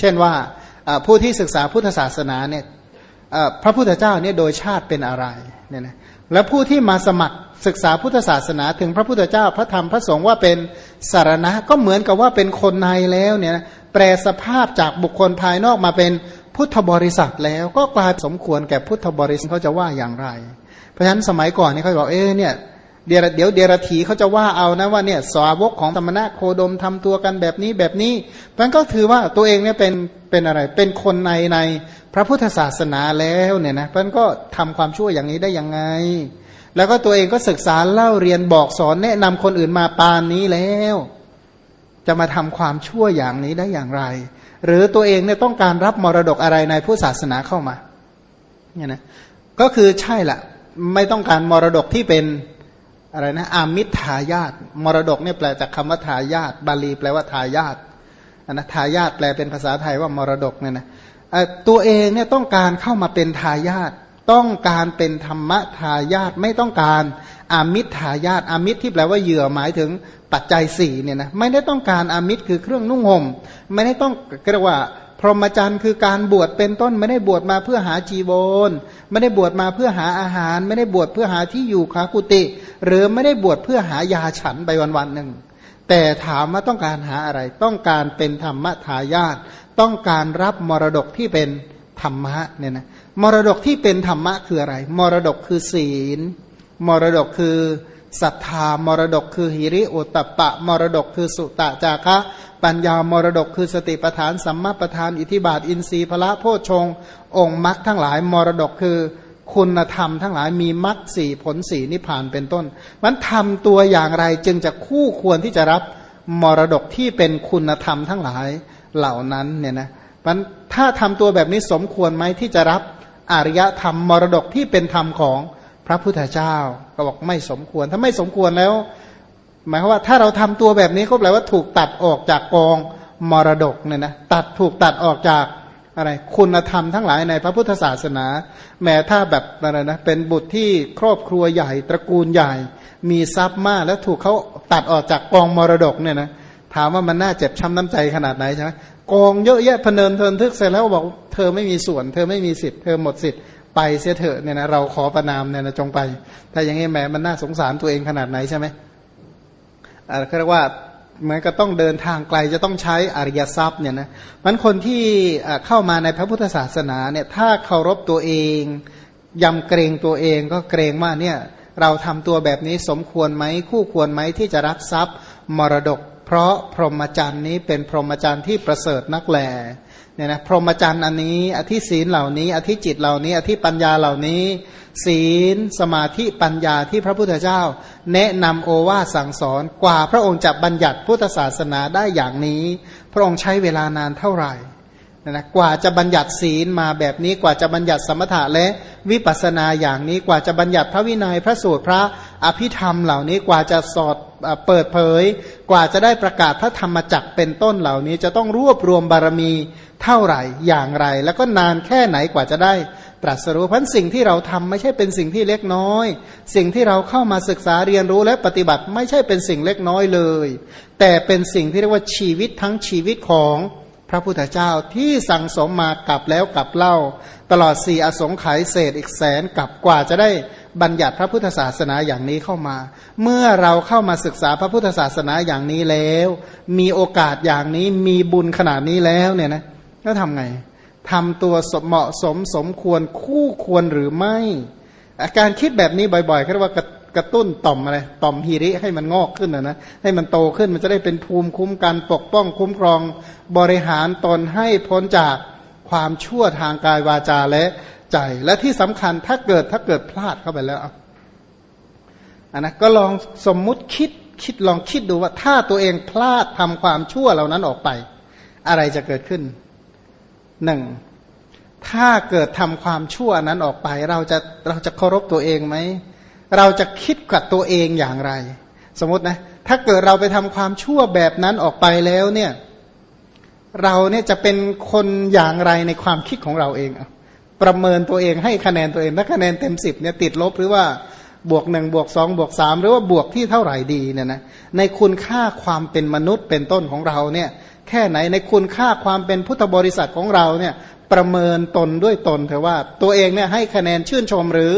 เช่นว่าผู้ที่ศึกษาพุทธศาสนาเนี่ยพระพุทธเจ้าเนี่ยโดยชาติเป็นอะไรเนี่ยนะแล้วผู้ที่มาสมัครศึกษาพุทธศาสนาถึงพระพุทธเจ้าพระธรรมพระสงฆ์ว่าเป็นสารณะก็เหมือนกับว่าเป็นคนในแล้วเนี่ยแปลสภาพจากบุคคลภายนอกมาเป็นพุทธบริษัทแล้วก็กลายสมควรแก่พุทธบริษัทเขาจะว่าอย่างไร เพราะฉะนั้นสมัยก่อนนี่เขาบอกเอ๊เนี่ย เดี๋ยวเดี๋ยวเดรธีเขาจะว่าเอานะว่าเนี่ยสาวกของธรรมนาโคดมทำตัวกันแบบนี้แบบนี้มันก็ถือว่าตัวเองเนี่ยเป็นเป็นอะไร เป็นคนในในพระพุทธศาสนาแล้วเนี่ยนะมันก็ทำความชั่วอย่างนี้ได้ยังไง แล้วก็ตัวเองก็ศึกษาเล่าเรียนบอกสอนแนะนำคนอื่นมาปานนี้แล้ว จะมาทำความชั่วอย่างนี้ได้อย่างไร หรือตัวเองเนี่ยต้องการรับมรดกอะไรในผู้ศาสนาเข้ามาเนี่ยนะก็คือใช่ละไม่ต้องการมรดกที่เป็น อะไรนะอามิทายาตมรดกเนี่ยแปลจากคำว่าทายาตบาลีแปลว่าทายาตนะทายาตแปลเป็นภาษาไทยว่ามรดกเนี่ยนะตัวเองเนี่ยต้องการเข้ามาเป็นทายาทต้องการเป็นธรรมทายาทไม่ต้องการอามิตรทายาทอามิตรที่แปลว่าเหยื่อหมายถึงปัจจัยสี่เนี่ยนะไม่ได้ต้องการอามิตรคือเครื่องนุ่งห่มไม่ได้ต้องเรียกว่า พรหมจรรย์คือการบวชเป็นต้นไม่ได้บวชมาเพื่อหาจีโน ไม่ได้บวชมาเพื่อหาอาหาร ไม่ได้บวชเพื่อหาที่อยู่ขากุติ หรือไม่ได้บวชเพื่อหายาฉันไปวันวันหนึ่ง แต่ถามว่าต้องการหาอะไร ต้องการเป็นธรรมทายาทต้องการรับมรดกที่เป็นธรรมะเนี่ยนะมรดกที่เป็นธรรมะคืออะไร มรดกคือศีล มรดกคือศรัทธามรดกคือหิริโอตปะมรดกคือสุตตะจาคะ ปัญญามรดกคือสติปทานสัมมาปทาน อิทิบาท อินทรีย์พระโพชงองค์มรรคทั้งหลายมรดกคือคุณธรรมทั้งหลายมีมรรคสี่ผลสี่นิพพานเป็นต้น มันทำตัวอย่างไรจึงจะคู่ควรที่จะรับมรดกที่เป็นคุณธรรมทั้งหลายเหล่านั้นเนี่ยนะมันถ้าทำตัวแบบนี้สมควรไหมที่จะรับอริยธรรมมรดกที่เป็นธรรมของพระพุทธเจ้าก็บอกไม่สมควร ถ้าไม่สมควรแล้ว หมายความว่าถ้าเราทำตัวแบบนี้ก็แปลว่าถูกตัดออกจากกองมรดกเนี่ยนะตัดถูกตัดออกจากอะไรคุณธรรมทั้งหลายในพระพุทธศาสนา แม้ถ้าแบบอะไรนะเป็นบุตรที่ครอบครัวใหญ่ตระกูลใหญ่ มีทรัพย์มากแล้วถูกเขาตัดออกจากกองมรดกเนี่ยนะถามว่ามันน่าเจ็บช้าน้ำใจขนาดไหนใช่ไหมกองเยอะแยะพเนินเทินทึกเสร็จแล้วบอกเธอไม่มีส่วน เธอไม่มีสิทธิ์เธอหมดสิทธิ์ไปเสียเถอะเนี่ยนะเราขอประนามเนี่ยนะจงไปถ้าอย่างนี้แหมมันน่าสงสารตัวเองขนาดไหนใช่ไหม อาเรียกว่าเหมือนก็ต้องเดินทางไกลจะต้องใช้อริยทรัพย์เนี่ยนะมันคนที่เข้ามาในพระพุทธศาสนาเนี่ยถ้าเคารพตัวเองยำเกรงตัวเองก็เกรงว่าเนี่ยเราทำตัวแบบนี้สมควรไหมคู่ควรไหมที่จะรับทรัพย์มรดก เพราะพรหมจรรย์นี้เป็นพรหมจรรย์ที่ประเสริฐนักแหล เนี่ยนะพรหมจรรย์อันนี้ อธิศีลเหล่านี้ อธิจิตเหล่านี้ อธิปัญญาเหล่านี้ ศีลสมาธิปัญญาที่พระพุทธเจ้า แนะนำโอวาสั่งสอนกว่าพระองค์จะบัญญัติพุทธศาสนาได้อย่างนี้ พระองค์ใช้เวลานานเท่าไหร่นะกว่าจะบัญญัติศีลมาแบบนี้กว่าจะบัญญัติสมถะและวิปัสสนาอย่างนี้กว่าจะบัญญัติพระวินยัยพระสูตรพระอภิธรรมเหล่านี้กว่าจะสอด เปิดเผย กว่าจะได้ประกาศพระธรรมจักเป็นต้นเหล่านี้ จะต้องรวบรวมบารมีเท่าไหร่อย่างไร แล้วก็นานแค่ไหนกว่าจะได้ตรัสรู้พันสิ่งที่เราทำไม่ใช่เป็นสิ่งที่เล็กน้อย สิ่งที่เราเข้ามาศึกษาเรียนรู้และปฏิบัติไม่ใช่เป็นสิ่งเล็กน้อยเลย แต่เป็นสิ่งที่เรียกว่าชีวิตทั้งชีวิตของพระพุทธเจ้าที่สั่งสมมากลับแล้วกลับเล่า ตลอดสี่อสงไขยเศษอีกแสนกลับกว่าจะได้ บัญญัติพระพุทธศาสนาอย่างนี้เข้ามา เมื่อเราเข้ามาศึกษาพระพุทธศาสนาอย่างนี้แล้ว มีโอกาสอย่างนี้มีบุญขนาดนี้แล้วเนี่ยนะก็ทำไงทำตัวเหมาะสมสมควรคู่ควรหรือไม่ อาการคิดแบบนี้บ่อยๆเขาเรียกว่ากระตุ้นต่อมอะไรต่อมฮีริให้มันงอกขึ้นนะนะให้มันโตขึ้นมันจะได้เป็นภูมิคุ้มกันปกป้องคุ้มครองบริหารตนให้พ้นจากความชั่วทางกายวาจาและ ใจ และที่สำคัญถ้าเกิดถ้าเกิดพลาดเข้าไปแล้วอันนะก็ลองสมมุติคิดคิดลองคิดดูว่าถ้าตัวเองพลาดทำความชั่วเหล่านั้นออกไป อะไรจะเกิดขึ้นหนึ่งถ้าเกิดทำความชั่วนั้นออกไป เราจะเราจะเคารพตัวเองไหมเราจะคิดกับตัวเองอย่างไร สมมตินะ ถ้าเกิดเราไปทำความชั่วแบบนั้นออกไปแล้วเนี่ย เราเนี่ยจะเป็นคนอย่างไรในความคิดของเราเองอะ ประเมินตัวเองให้คะแนนตัวเองถ้าคะแนนเต็มสิบเนี่ยติดลบหรือว่าบวกหนึ่งบวกสองบวกสามหรือว่าบวกที่เท่าไหร่ดีเนี่ยนะในคุณค่าความเป็นมนุษย์เป็นต้นของเราเนี่ยแค่ไหนในคุณค่าความเป็นพุทธบริษัทของเราเนี่ยประเมินตนด้วยตนเถอะว่าตัวเองเนี่ยให้คะแนนชื่นชมหรือ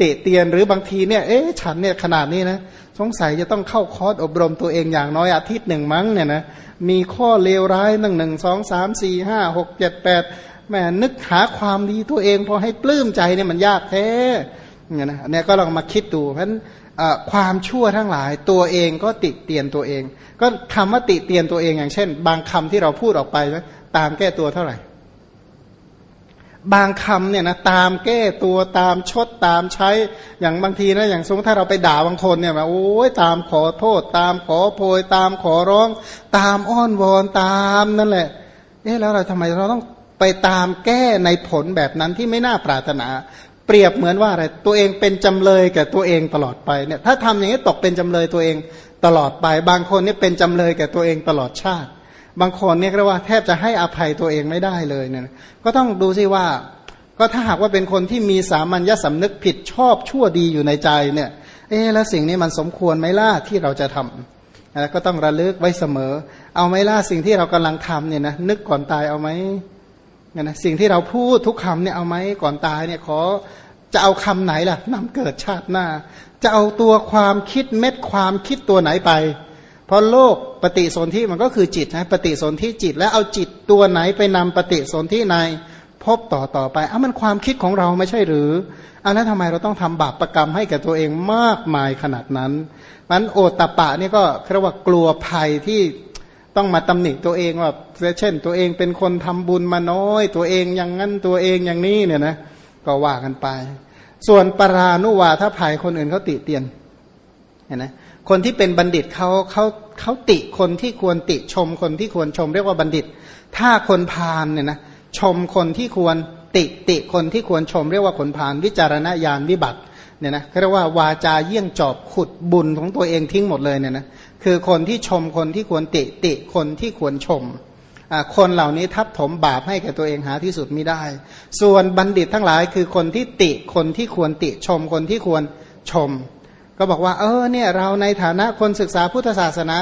ติเตียนหรือบางทีเนี่ยเอ๊ะฉันเนี่ยขนาดนี้นะสงสัยจะต้องเข้าคอร์สอบรมตัวเองอย่างน้อยอาทิตย์หนึ่งมั้งเนี่ยนะมีข้อเลวร้ายหนึ่งหนึ่งสองสามสี่ห้าหกเจ็ดแปด แม่นึกหาความดีตัวเอง พอให้ปลื้มใจเนี่ยมันยากแท้เนี่ยนะเนี่ยก็ลองมาคิดดูเพราะฉะนั้นความชั่วทั้งหลายตัวเองก็ติเตียนตัวเอง ก็คำว่าติเตียนตัวเองอย่างเช่น บางคำที่เราพูดออกไปนะตามแก้ตัวเท่าไหร่ บางคำเนี่ยนะตามแก้ตัวตามชดตามใช้อย่างบางทีนะอย่างสมมติถ้าเราไปด่าบางคนเนี่ยแบบโอ้ยตามขอโทษ ตามขอโพยตามขอร้อง ตามอ้อนวอนตามนั่นแหละเอ๊ะแล้วเราทำไมเราต้อง ไปตามแก้ในผลแบบนั้นที่ไม่น่าปรารถนา เปรียบเหมือนว่าอะไรตัวเองเป็นจำเลยแก่ตัวเองตลอดไปเนี่ยถ้าทำอย่างนี้ตกเป็นจำเลยตัวเองตลอดไป บางคนนี่เป็นจำเลยแก่ตัวเองตลอดชาติ บางคนเนี่ยเรียกว่าแทบจะให้อภัยตัวเองไม่ได้เลยเนี่ยก็ต้องดูซิว่า ก็ถ้าหากว่าเป็นคนที่มีสามัญญสำนึกผิดชอบชั่วดีอยู่ในใจเนี่ยเอ๊แล้วสิ่งนี้มันสมควรไหมล่ะที่เราจะทำก็ต้องระลึกไว้เสมอ เอาไหมล่ะสิ่งที่เรากำลังทำเนี่ยนะนึกก่อนตายเอาไหม นี่ยนะสิ่งที่เราพูดทุกคำเนี่ยเอาไหมก่อนตายเนี่ยขอจะเอาคำไหนล่ะนำเกิดชาติหน้า จะเอาตัวความคิดเม็ดความคิดตัวไหนไป เพราะโลกปฏิสนธิมันก็คือจิตนะปฏิสนธิจิตแล้วเอาจิตตัวไหนไปนำปฏิสนธิในพบต่อต่อไปอะมันความคิดของเราไม่ใช่หรืออันนั้นทำไมเราต้องทำบาปประกรรมให้กับตัวเองมากมายขนาดนั้นมันโอตตะปะนี่ก็เรียกว่ากลัวภัยที่ ต้องมาตำหนิตัวเองว่าเช่น ตัวเองเป็นคนทำบุญมาน้อย ตัวเองอย่างนั้นตัวเองอย่างนี้เนี่ยนะก็ว่ากันไป ส่วนปรานุวาถ้าภัยคนอื่นเขาติเตียนเห็นไหมคนที่เป็นบัณฑิตเขาเขาเขาติคนที่ควรติชมคนที่ควรชมเรียกว่าบัณฑิต ถ้าคนพาลเนี่ยนะชมคนที่ควรติติคนที่ควรชมเรียกว่าคนพาลวิจารณญาณวิบัติ เนี่ยนะเรียกว่าวาจาเยี่ยงจอบขุดบุญของตัวเองทิ้งหมดเลยเนี่ยนะคือคนที่ชมคนที่ควรติติคนที่ควรชมคนเหล่านี้ทับถมบาปให้แก่ตัวเองหาที่สุดไม่ได้ ส่วนบัณฑิตทั้งหลายคือคนที่ติคนที่ควรติชมคนที่ควรชม ก็บอกว่า เออเนี่ยเราในฐานะคนศึกษาพุทธศาสนา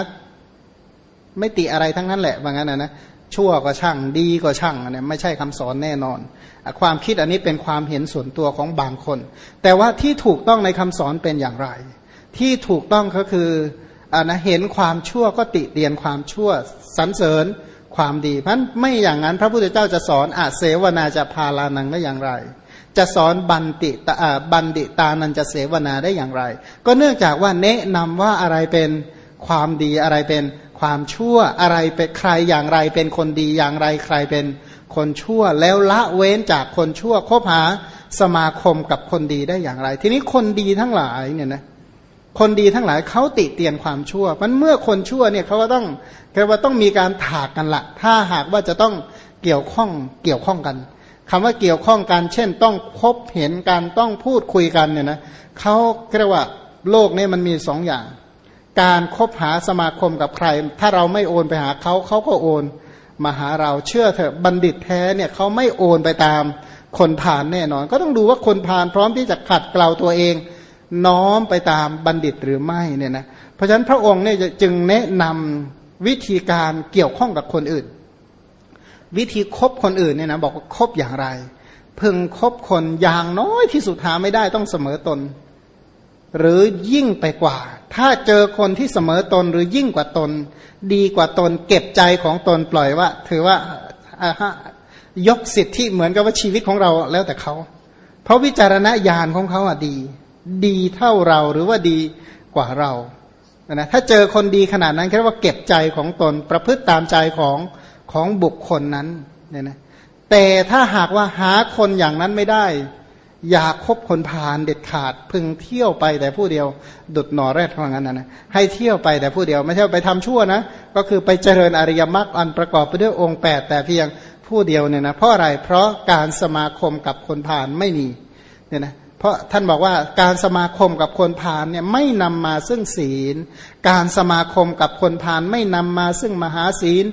ไม่ติอะไรทั้งนั้นแหละว่างั้นนะนะ ชั่วก็ช่างดีก็ช่างเนี่ยไม่ใช่คำสอนแน่นอน ความคิดอันนี้เป็นความเห็นส่วนตัวของบางคน แต่ว่าที่ถูกต้องในคำสอนเป็นอย่างไร ที่ถูกต้องก็คืออ่านะเห็นความชั่วก็ติเตียนความชั่วสรรเสริญความดีเพราะไม่อย่างนั้นพระพุทธเจ้าจะสอนอาเสวนาจะพาลานังได้อย่างไร จะสอนบันติตาบันดิตานันจะเสวนาได้อย่างไร ก็เนื่องจากว่าแนะนำว่าอะไรเป็นความดีอะไรเป็น ความชั่วอะไรเป็นใครอย่างไรเป็นคนดีอย่างไรใครเป็นคนชั่ว แล้วละเว้นจากคนชั่วคบหาสมาคมกับคนดีได้อย่างไร ทีนี้คนดีทั้งหลายเนี่ยนะคนดีทั้งหลายเขาติเตียนความชั่ว มันเมื่อคนชั่วเนี่ยเขาก็ต้องเรียกว่าต้องมีการถากกันละถ้าหากว่าจะต้องเกี่ยวข้องเกี่ยวข้องกันคำว่าเกี่ยวข้องกันเช่น ต้องพบเห็นกันต้องพูดคุยกันเนี่ยนะเขาเรียกว่าโลกนี้มันมีสองอย่าง การคบหาสมาคมกับใคร ถ้าเราไม่โอนไปหาเขาเขาก็โอนมาหาเราเชื่อเถอะบัณฑิตแท้เนี่ยเขาไม่โอนไปตามคนผ่านแน่นอน ก็ต้องดูว่าคนผ่านพร้อมที่จะขัดเกลาตัวเอง น้อมไปตามบัณฑิตหรือไม่เนี่ยนะเพราะฉะนั้นพระองค์เนี่ยจึงแนะนำวิธีการเกี่ยวข้องกับคนอื่น วิธีคบคนอื่นเนี่ยนะบอกว่าคบอย่างไร พึงคบคนอย่างน้อยที่สุดหาไม่ได้ต้องเสมอตน หรือยิ่งไปกว่า ถ้าเจอคนที่เสมอตนหรือยิ่งกว่าตน ดีกว่าตน เก็บใจของตนปล่อยว่า ถือว่ายกสิทธิเหมือนกับว่าชีวิตของเราแล้วแต่เขา เพราะวิจารณญาณของเขาอะดี ดีเท่าเราหรือว่าดีกว่าเรานะถ้าเจอคนดีขนาดนั้นแค่ว่าเก็บใจของตนประพฤติตามใจของของบุคคลนั้นเนี่ยนะแต่ถ้าหากว่าหาคนอย่างนั้นไม่ได้ อย่าคบคนพาลเด็ดขาด พึงเที่ยวไปแต่ผู้เดียว ดุดหนอแรดเท่านั้นนะให้เที่ยวไปแต่ผู้เดียว ไม่ใช่ไปทำชั่วนะ ก็คือไปเจริญอริยมรรคอันประกอบไปด้วยองค์แปดแต่เพียงผู้เดียวเนี่ยนะเพราะอะไรเพราะการสมาคมกับคนพาลไม่มีเนี่ยนะเพราะท่านบอกว่าการสมาคมกับคนพาลเนี่ยไม่นำมาซึ่งศีล การสมาคมกับคนพาลไม่นำมาซึ่งมหาศีล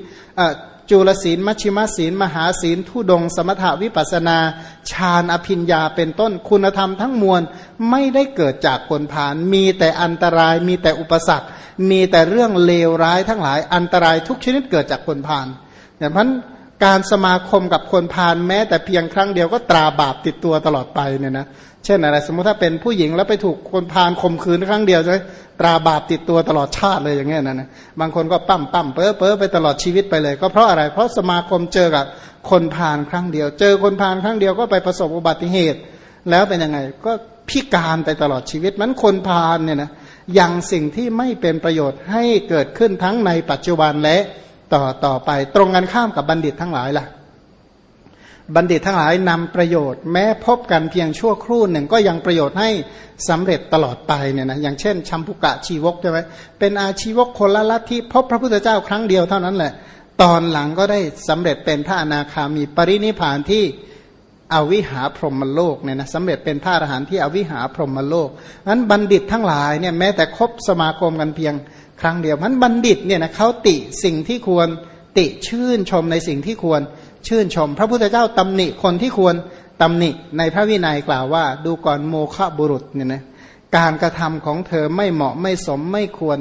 จุลศีลมัชชิมศีล มหาศีลทุดง สมถาวิปัสนาฌานอภิญญาเป็นต้นคุณธรรมทั้งมวลไม่ได้เกิดจากคนผ่าน มีแต่อันตรายมีแต่อุปสรรค มีแต่เรื่องเลวร้ายทั้งหลายอันตรายทุกชนิดเกิดจากคนผ่านอย่างนั้น การสมาคมกับคนพาลแม้ แต่เพียงครั้งเดียวก็ตราบาปติดตัวตลอดไปเนี่ยนะเช่นอะไรสมมติถ้าเป็นผู้หญิงแล้วไปถูกคนพาลข่มขืนครั้งเดียวใช่ตราบาปติดตัวตลอดชาติเลยอย่างเงี้ยนะนะบางคนก็ปั้มปั้มเป้อเป้อไปตลอดชีวิตไปเลย ก็เพราะอะไร เพราะสมาคมเจอกับคนพาลครั้งเดียว เจอคนพาลครั้งเดียวก็ไปประสบอุบัติเหตุ แล้วเป็นยังไงก็พิการไปตลอดชีวิตมันคนพาลเนี่ยนะยังสิ่งที่ไม่เป็นประโยชน์ให้เกิดขึ้นทั้งในปัจจุบันและ ต่อต่อไป ตรงกันข้ามกับบัณฑิตทั้งหลายล่ะ บัณฑิตทั้งหลายนำประโยชน์ แม้พบกันเพียงชั่วครู่หนึ่งก็ยังประโยชน์ให้สำเร็จตลอดไปเนี่ยนะอย่างเช่นชัมพุกะชีวกใช่ไหมเป็นอาชีวกคนละลัทธิพบพระพุทธเจ้าครั้งเดียวเท่านั้นแหละ ตอนหลังก็ได้สำเร็จเป็นพระอนาคามีปรินิพานที่อวิหาพรหมโลกเนี่ยนะสำเร็จเป็นพระอรหันต์ที่อวิหาพรหมโลกนั้นบัณฑิตทั้งหลายเนี่ยแม้แต่คบสมาคมกันเพียง ครั้งเดียวมันบัณฑิตเนี่ยนะเขาติสิ่งที่ควรติชื่นชมในสิ่งที่ควรชื่นชม พระพุทธเจ้าตำหนิคนที่ควรตำหนิในพระวินัยกล่าวว่า ดูก่อนโมฆะบุรุษเนี่ยนะการกระทำของเธอไม่เหมาะไม่สมไม่ควร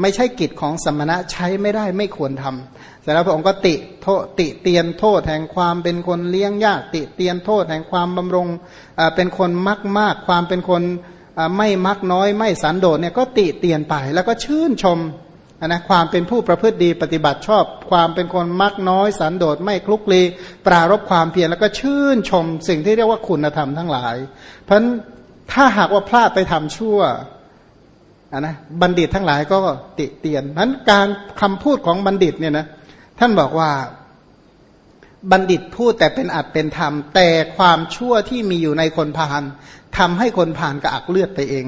ไม่ใช่กิจของสมณะใช้ไม่ได้ไม่ควรทำแต่แล้วพระองค์ก็ติโทติเตียนโทษแห่งความเป็นคนเลี้ยงยากติเตียนโทษแห่งความบำรงเป็นคนมักมากความเป็นคน ไม่มักน้อยไม่สันโดษเนี่ยก็ติเตียนไปแล้วก็ชื่นชมนะความเป็นผู้ประพฤติดีปฏิบัติชอบ ความเป็นคนมักน้อยสันโดษไม่คลุกคลีปรารบความเพียรแล้วก็ชื่นชมสิ่งที่เรียกว่าคุณธรรมทั้งหลาย เพราะถ้าหากว่าพลาดไปทำชั่วนะบัณฑิตทั้งหลายก็ติเตียนนั้นการคำพูดของบัณฑิตเนี่ยนะท่านบอกว่า บัณฑิตพูดแต่เป็นอัดเป็นธรรม แต่ความชั่วที่มีอยู่ในคนพาลทำให้คนผ่านกระอักเลือดไปเอง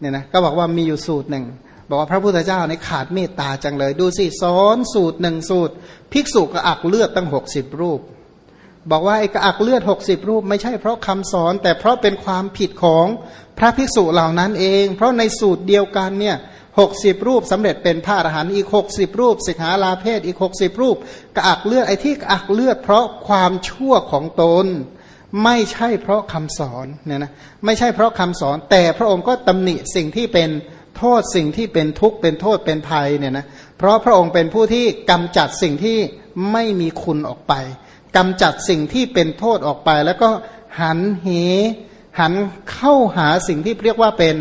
เนี่ยนะก็บอกว่ามีอยู่สูตรหนึ่ง บอกว่าพระพุทธเจ้าในขาดเมตตาจังเลย ดูสิสอนสูตรหนึ่งสูตร ภิกษุกระอักเลือดตั้งหกสิบรูป บอกว่าไอ้กระอักเลือดหกสิบรูป ไม่ใช่เพราะคำสอน แต่เพราะเป็นความผิดของพระภิกษุเหล่านั้นเอง เพราะในสูตรเดียวกันเนี่ย หกสิบรูปสำเร็จเป็นพระอรหันต์อีกหกสิบรูปสิกขาลาเพศอีกหกสิบรูปกระอักเลือดไอ้ที่กระอักเลือด เพราะความชั่วของตน ไม่ใช่เพราะคำสอนเนี่ยนะไม่ใช่เพราะคำสอน แต่พระองค์ก็ตำหนิสิ่งที่เป็นโทษสิ่งที่เป็นทุกข์เป็นโทษเป็นภัยเนี่ยนะเพราะพระองค์เป็นผู้ที่กำจัดสิ่งที่ไม่มีคุณออกไปกำจัดสิ่งที่เป็นโทษออกไป แล้วก็หันเหหันเข้าหาสิ่งที่เรียกว่าเป็น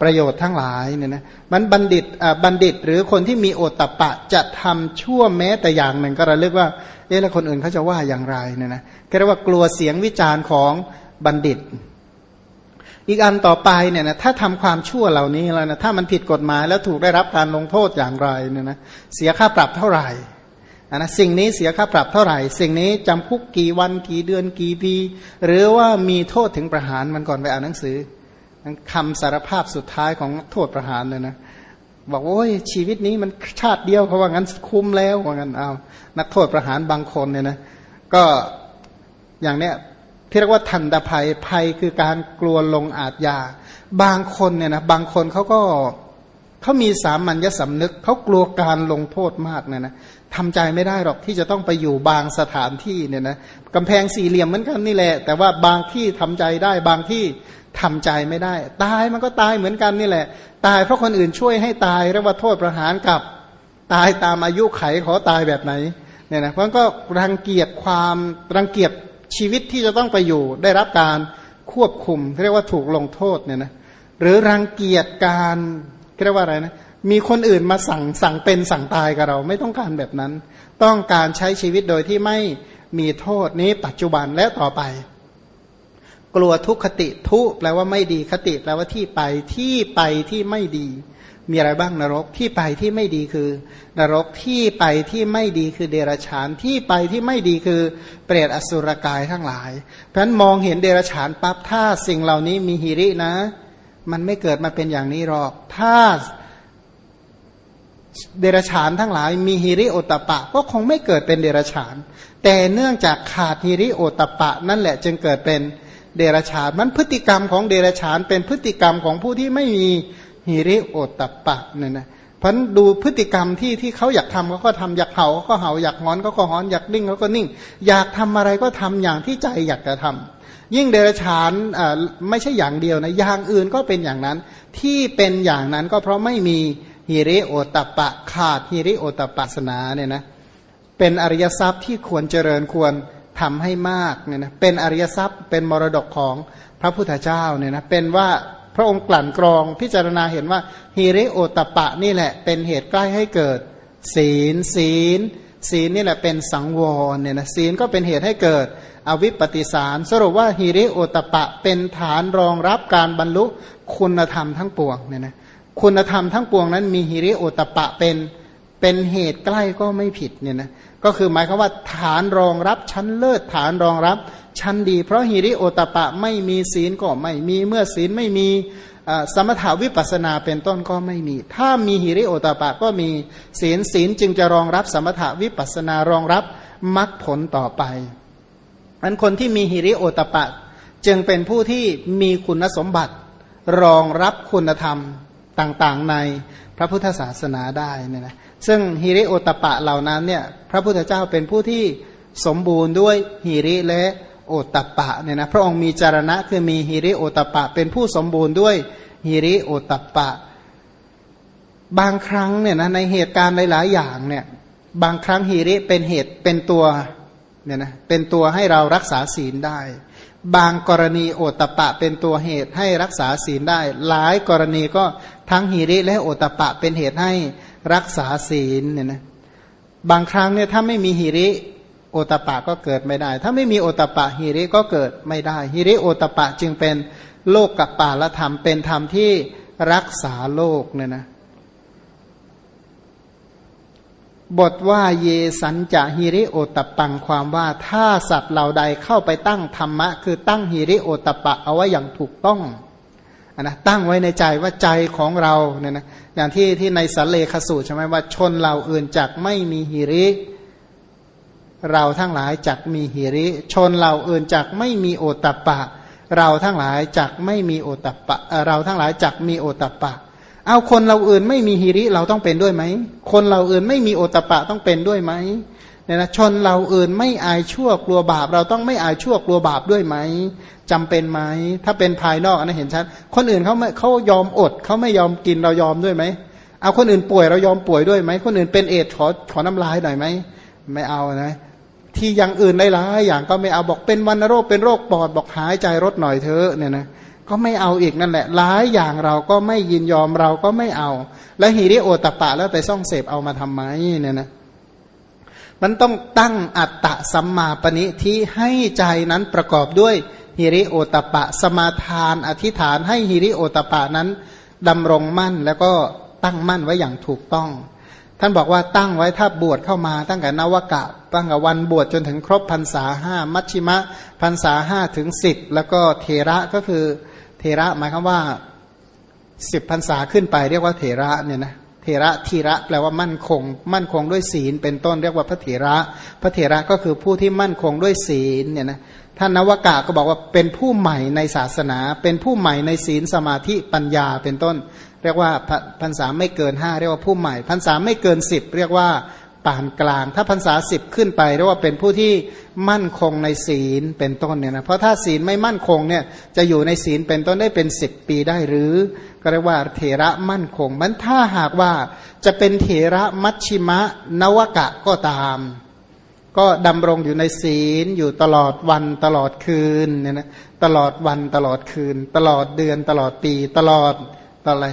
ประโยชน์ทั้งหลายเนี่ยนะมันบัณฑิตบัณฑิตหรือคนที่มีโอตตะปะจะทำชั่วแม้แต่อย่างหนึ่งก็ระลึกว่าเอ๊ะแล้วคนอื่นเขาจะว่าอย่างไรเนี่ยนะก็เรียกว่ากลัวเสียงวิจารณ์ของบัณฑิต อีกอันต่อไปเนี่ยนะถ้าทำความชั่วเหล่านี้แล้วนะถ้ามันผิดกฎหมายแล้วถูกได้รับการลงโทษอย่างไรเนี่ยนะเสียค่าปรับเท่าไหร่นะสิ่งนี้เสียค่าปรับเท่าไหร่ สิ่งนี้จำคุกกี่วันกี่เดือนกี่ปี หรือว่ามีโทษถึงประหารมันก่อนไปอ่านหนังสือ คำสารภาพสุดท้ายของโทษประหารเลยนะบอกว่าโอ้ยชีวิตนี้มันชาติเดียวเขาว่างั้นคุ้มแล้วว่างั้นเอานักโทษประหารบางคนเนี่ยนะก็อย่างเนี้ยที่เรียกว่าทันตภัยภัยคือการกลัวลงอาทยา บางคนเนี่ยนะบางคนเขาก็เขามีสามัญญสำนึกเขากลัวการลงโทษมากเนี่ยนะทำใจไม่ได้หรอกที่จะต้องไปอยู่บางสถานที่เนี่ยนะกำแพงสี่เหลี่ยมเหมือนกันนี่แหละ แต่ว่าบางที่ทำใจได้บางที่ ทำใจไม่ได้ ตายมันก็ตายเหมือนกันนี่แหละ ตายเพราะคนอื่นช่วยให้ตายเรียกว่าโทษประหารกับตายตามอายุไขขอตายแบบไหนเนี่ยนะเพราะก็รังเกียจความรังเกียจชีวิตที่จะต้องไปอยู่ ได้รับการควบคุมเรียกว่าถูกลงโทษเนี่ยนะหรือรังเกียจการเรียกว่าอะไรนะมีคนอื่นมาสั่งสั่งเป็นสั่งตายกับเราไม่ต้องการแบบนั้น ต้องการใช้ชีวิตโดยที่ไม่มีโทษนี้ปัจจุบันและต่อไป กลัวทุกขติทุแปลว่าไม่ดีคติ แปลว่าที่ไปที่ไปที่ไม่ดี มีอะไรบ้างนรกที่ไปที่ไม่ดีคือ นรกที่ไปที่ไม่ดีคือเดรัจฉานที่ไปที่ไม่ดีคือ เปรตอสุรกายทั้งหลาย เพราะฉะนั้นมองเห็นเดรัจฉานปั๊บถ้าสิ่งเหล่านี้มีหิรินะ มันไม่เกิดมาเป็นอย่างนี้หรอก ถ้าเดรัจฉานทั้งหลายมีหิริโอตปะ ก็คงไม่เกิดเป็นเดรัจฉาน แต่เนื่องจากขาดหิริโอตปะ นั่นแหละจึงเกิดเป็นเเดรัจฉานมันพฤติกรรมของเดรัจฉานเป็นพฤติกรรมของผู้ที่ไม่มีฮิริโอตตะปะเนี่ยนะเพราะดูพฤติกรรมที่ที่เขาอยากทำเขาก็ทำอยากเห่าเขาก็เห่าอยากงอนเขาก็งอนอยากนิ่งเขาก็นิ่ง อยากทำอะไรก็ทำอย่างที่ใจอยากจะทำยิ่งเดรัจฉานไม่ใช่อย่างเดียวนะอย่างอื่นก็เป็นอย่างนั้น ที่เป็นอย่างนั้นก็เพราะไม่มีฮิริโอตปะขาดฮิริโอตปะสนาเนี่ยนะเป็นอริยทรัพย์ที่ควรเจริญควร ทำให้มากเนี่ยนะเป็นอริยทรัพย์ เป็นมรดกของพระพุทธเจ้าเนี่ยนะเป็นว่าพระองค์กลั่นกรองพิจารณาเห็นว่าฮิริโอตปะนี่แหละ เป็นเหตุใกล้ให้เกิด ศีลศีล ศีลนี่แหละเป็นสังวรเนี่ยนะศีลก็เป็นเหตุให้เกิด อวิปปิสารสรุปว่าฮิริโอตปะเป็นฐานรองรับการบรรลุคุณธรรมทั้งปวงเนี่ยนะคุณธรรมทั้งปวงนั้นมีฮิริโอตปะเป็นเป็นเหตุใกล้ก็ไม่ผิดเนี่ยนะ ก็คือหมายความว่าฐานรองรับชั้นเลิศฐานรองรับชั้นดี เพราะฮิริโอตปะไม่มีศีลก็ไม่มีเมื่อศีลไม่มีสมถาวิปัสนาเป็นต้นก็ไม่มี ถ้ามีฮิริโอตปะก็มีศีลศีลจึงจะรองรับสมถาวิปัสนารองรับมรรคผลต่อไปอันคนที่มีฮิริโอตปะ จึงเป็นผู้ที่มีคุณสมบัติ รองรับคุณธรรมต่างๆใน พระพุทธศาสนาได้เนี่ยนะซึ่งฮิริโอตปะเหล่านั้นเนี่ยพระพุทธเจ้าเป็นผู้ที่สมบูรณ์ด้วยฮิริและโอตปะเนี่ยนะพระองค์มีจารณะคือมีฮิริโอตปะ เป็นผู้สมบูรณ์ด้วยฮิริโอตปะ บางครั้งเนี่ยนะในเหตุการณ์หลายๆอย่างเนี่ยบางครั้งฮิริเป็นเหตุเป็นตัวเนี่ยนะเป็นตัวให้เรารักษาศีลได้ บางกรณีโอตปะเป็นตัวเหตุให้รักษาศีลได้ หลายกรณีก็ทั้งฮิริและโอตปะเป็นเหตุให้รักษาศีลเนี่ยนะบางครั้งเนี่ยถ้าไม่มีฮิริโอตปะก็เกิดไม่ได้ ถ้าไม่มีโอตปะฮิริก็เกิดไม่ได้ฮิริโอตปะจึงเป็นโลกกับป่าละธรรมเป็นธรรมที่รักษาโลกเนี่ยนะ บทว่าเยสันจะฮิริโอตปังความว่าถ้าสัตว์เหล่าใดเข้าไปตั้งธรรมะ คือตั้งฮิริโอตปะเอาไว้อย่างถูกต้องนะตั้งไว้ในใจว่าใจของเราเนี่ยนะอย่างที่ที่ในสัลเลขสูตรใช่ไหมว่าชนเหล่าอื่นจักไม่มีฮิริ เราทั้งหลายจักมีฮิริ ชนเหล่าอื่นจักไม่มีโอตปะ เราทั้งหลายจักไม่มีโอตปะ เราทั้งหลายจักมีโอตปะ เอาคนเราอื่นไม่มีฮิริเราต้องเป็นด้วยไหม คนเราอื่นไม่มีโอตปะต้องเป็นด้วยไหมเนี่ยนะชนเราอื่นไม่อายชั่วกลัวบาป เราต้องไม่อายชั่วกลัวบาปด้วยไหมจำเป็นไหม ถ้าเป็นภายนอกอันนั้นเห็นชัดคนอื่นเขาไม่เขายอมอดเขาไม่ยอมกินเรายอมด้วยไหมเอาคนอื่นป่วยเรายอมป่วยด้วยไหม คนอื่นเป็นเอดขอขอน้ำลายหน่อยไหมไม่เอานะที่อย่างอื่นได้หลายอย่างก็ไม่เอาบอกเป็นวันโรคเป็นโรคปอดบอกหายใจรถหน่อยเถอะเนี่ยนะ ก็ไม่เอาอีกนั่นแหละหลายอย่างเราก็ไม่ยินยอมเราก็ไม่เอา แล้วฮิริโอตปะแล้วไปซ่องเสพเอามาทำไมเนี่ยนะมันต้องตั้งอัตตะสัมมาปณิที่ให้ใจนั้นประกอบด้วยฮิริโอตปะ สมาทาน อธิษฐานให้ฮิริโอตปะนั้นดำรงมั่นแล้วก็ตั้งมั่นไว้อย่างถูกต้อง ท่านบอกว่าตั้งไว้ถ้าบวชเข้ามาตั้งแต่นวกะ ตั้งแต่วันบวชจนถึงครบพรรษาห้ามัชชิมะพรรษาห้าถึงสิบแล้วก็เทระก็คือ ระหมายความว่าสิบพรรษาขึ้นไปเรียกว่าเถระเนี่ยนะเถระทีระแปลว่ามั่นคง มั่นคงด้วยศีล เป็นต้นเรียกว่าพระเถระ พระเถระก็คือผู้ที่มั่นคงด้วยศีลเนี่ยนะท่านนวากาก็บอกว่าเป็นผู้ใหม่ในศาสนา เป็นผู้ใหม่ในศีลสมาธิปัญญาเป็นต้น เรียกว่าพรรษาไม่เกินห้าเรียกว่าผู้ใหม่พรรษาไม่เกินสิบเรียกว่า ปานกลาง ถ้าพรรษาสิบขึ้นไปเรียกว่าเป็นผู้ที่มั่นคงในศีลเป็นต้นเนี่ยนะเพราะถ้าศีลไม่มั่นคงเนี่ยจะอยู่ในศีลเป็นต้นได้เป็นสิบปีได้หรือ ก็เรียกว่าเถระมั่นคง มันถ้าหากว่าจะเป็นเถระมัชชิมะนวกะก็ตาม ก็ดำรงอยู่ในศีลอยู่ตลอดวันตลอดคืนเนี่ยนะตลอดวันตลอดคืน ตลอดเดือนตลอดปีตลอดตลอดอะไร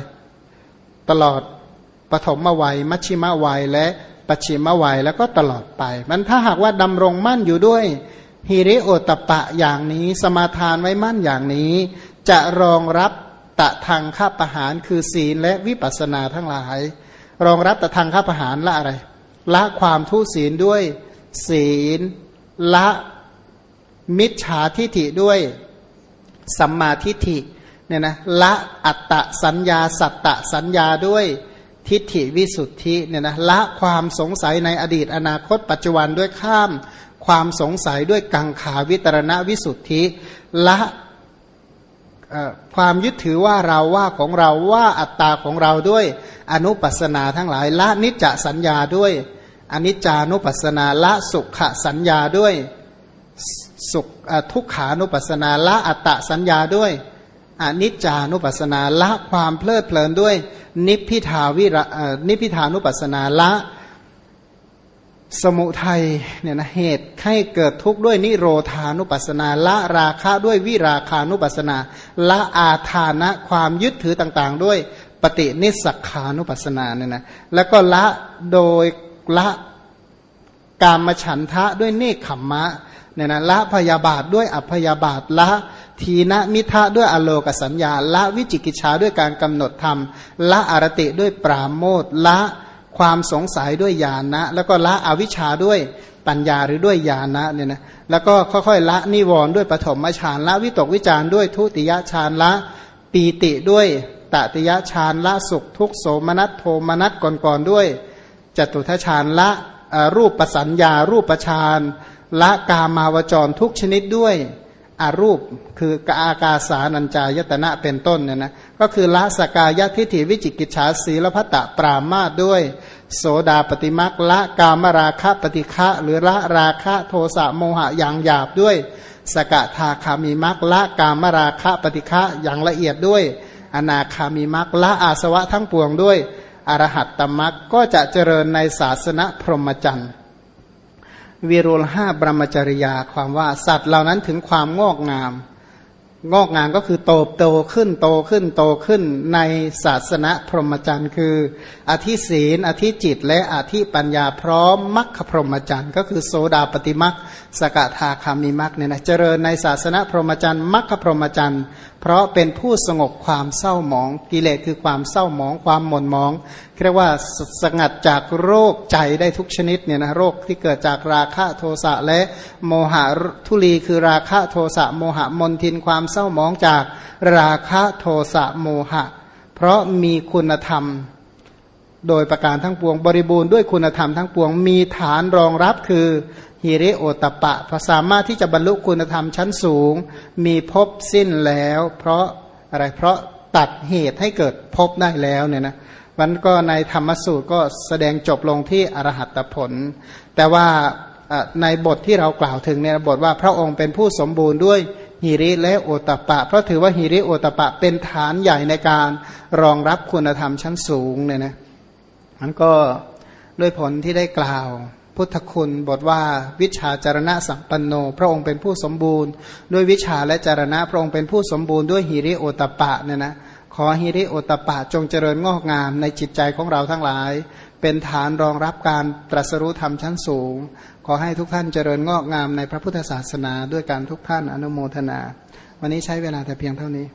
ตลอดปฐมวัย มัชชิมวัยและ ปัจฉิมวัยแล้วก็ตลอดไป มันถ้าหากว่าดำรงมั่นอยู่ด้วยฮิริโอตปะอย่างนี้สมาทานไว้มั่นอย่างนี้ จะรองรับตะทางข้าประหารคือศีลและวิปัสสนาทั้งหลาย รองรับตะทางข้าประหารละอะไร ละความทุศีลด้วยศีลละมิจฉาทิฐิด้วยสัมมาทิฐิเนี่ยนะละอัตตะสัญญาสัตตะสัญญาด้วย ทิฏฐิวิสุทธิเนี่ยนะละความสงสัยในอดีตอนาคต ปัจจุบันด้วยข้ามความสงสัยด้วยกังขาวิตรณวิสุทธิละความยึดถือว่าเราว่าของเราว่าอัตตาของเราด้วยอนุปัสนาทั้งหลาย ละนิจจสัญญาด้วยอนิจจานุปัสนาละสุขสัญญาด้วยสุขทุกขานุปัสนาละอัตตสัญญาด้วย อนิจจานุปัสสนาละความเพลิดเพลินด้วย นิพพิทาวิระนิพพิทานุปัสนาละสมุทัยเนี่ยนะเหตุให้เกิดทุกข์ด้วยนิโรธานุปัสนา ละราคะด้วยวิราคานุปัสนา ละอาทานะความยึดถือต่างๆ ด้วยปฏินิสักขานุปัสนาเนี่ยนะแล้วก็ละโดยละกามฉันทะด้วยเนคขมมะ เนี่ยนะละพยาบาทด้วยอัพยาบาทละทีนะมิทะด้วยอโลกสัญญา ละวิจิกิจฉาด้วยการกำหนดธรรม ละอารติด้วยปราโมทละความสงสัยด้วยญาณนะ แล้วก็ละอวิชชาด้วยปัญญาหรือด้วยญาณนะเนี่ยนะแล้วก็ค่อยๆละนิวรณ์ด้วยปฐมฌานละวิตกวิจารด้วยทุติยฌานละปีติด้วยตติยฌานละสุขทุกโสมนัสโทมนัสก่อนๆด้วยจตุทฌานละรูปประสัญญารูปประฌาน ละกามาวจรทุกชนิดด้วยอารูปคือกาอากาสานัญจายตนะเป็นต้นเนี่ยนะก็คือละสกายทิฏฐิวิจิกิจฉาสีลพัตตปรามาด้วย โสดาปฏิมักละกามราคะปฏิฆะหรือละราคะโทสะโมหะอย่างหยาบด้วย สกทาคามีมักละกามราคะปฏิฆะอย่างละเอียดด้วย อนาคามีมักละอาสวะทั้งปวงด้วยอรหัตตมักก็จะเจริญในศาสนาพรหมจรรย์ วีรุลห้าบรมจริยาความว่าสัตว์เหล่านั้นถึงความงอกงาม งอกงามก็คือโตโตขึ้นโตขึ้นโตขึ้นในศาสนาพรหมจรรย์ คืออธิศีลอธิจิต และอธิปัญญาพร้อมมัคคพรหมจรรย์ ก็คือโสดาปฏิมัคสกทาคามิมัคเนี่ยนะเจริญในศาสนาพรหมจรรย์มัคคพรหมจรรย์ เพราะเป็นผู้สงบความเศร้าหมอง กิเลสคือความเศร้าหมองความหม่นหมองเรียกว่าสงัดจากโรคใจได้ทุกชนิดเนี่ยนะโรคที่เกิดจากราคะโทสะและโมหะทุลีคือราคะโทสะโมหะมนทินความเศร้าหมองจากราคะโทสะโมหะ เพราะมีคุณธรรมโดยประการทั้งปวงบริบูรณ์ด้วยคุณธรรมทั้งปวงมีฐานรองรับคือ ฮิริโอตปะพอสามารถที่จะบรรลุคุณธรรมชั้นสูง มีภพสิ้นแล้ว เพราะอะไรเพราะตัดเหตุให้เกิดภพได้แล้วเนี่ยนะมันก็ในธรรมสูตรก็แสดงจบลงที่อรหัตผล แต่ว่าในบทที่เรากล่าวถึงเนี่ยบทว่าพระองค์เป็นผู้สมบูรณ์ด้วยฮิริและโอตปะ เพราะถือว่าฮิริโอตปะเป็นฐานใหญ่ในการรองรับคุณธรรมชั้นสูงเนี่ยนะมันก็ด้วยผลที่ได้กล่าว พุทธคุณบทว่าวิชาจารณะสัมปันโน พระองค์เป็นผู้สมบูรณ์ ด้วยวิชาและจารณะพระองค์เป็นผู้สมบูรณ์ด้วยฮิริโอตปะเนี่ยนะขอฮิริโอตปะจงเจริญงอกงามในจิตใจของเราทั้งหลาย เป็นฐานรองรับการตรัสรู้ธรรมชั้นสูง ขอให้ทุกท่านเจริญงอกงามในพระพุทธศาสนาด้วยการทุกท่านอนุโมทนา วันนี้ใช้เวลาแต่เพียงเท่านี้